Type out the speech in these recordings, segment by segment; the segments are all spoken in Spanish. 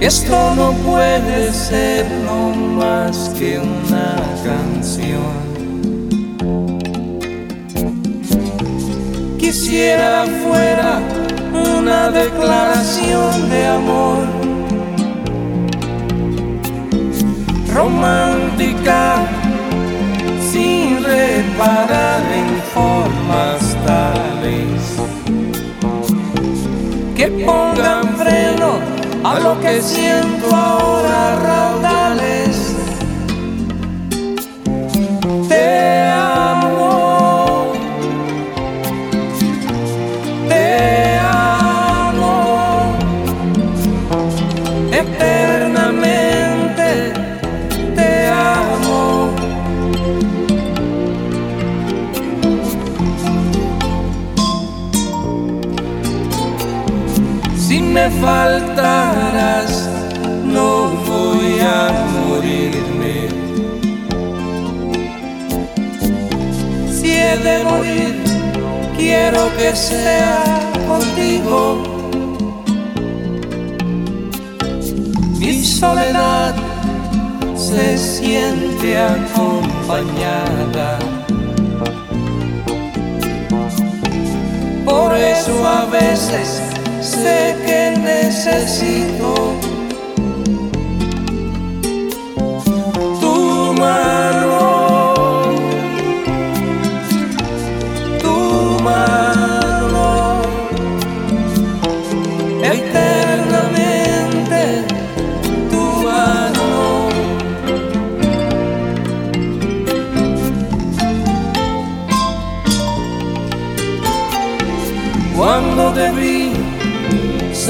Esto no puede ser no más que una canción. Quisiera fuera una declaración de amor romántica sin reparar que siento Si me faltaras, no voy a morirme. Si he de morir, quiero que sea contigo. Mi soledad se siente acompañada. Por eso a veces sé que necesito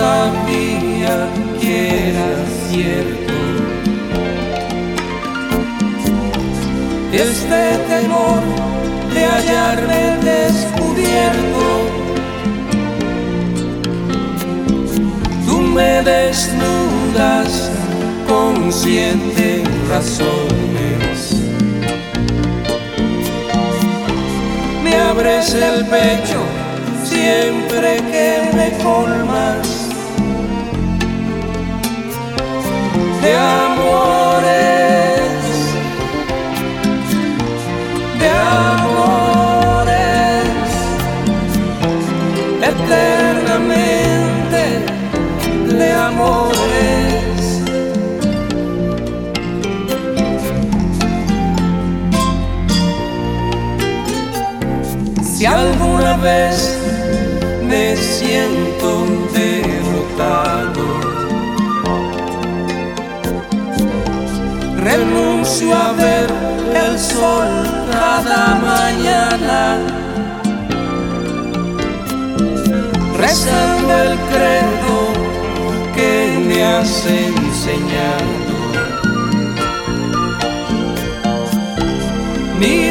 sabía que era cierto. Este temor de hallarme descubierto, tú me desnudas con siete razones. Me abres el pecho siempre que me colmas de amores, de amores, eternamente de amores. Si alguna vez me siento derrotado, renuncio a ver el sol cada mañana, rezando el credo que me has enseñado. Miro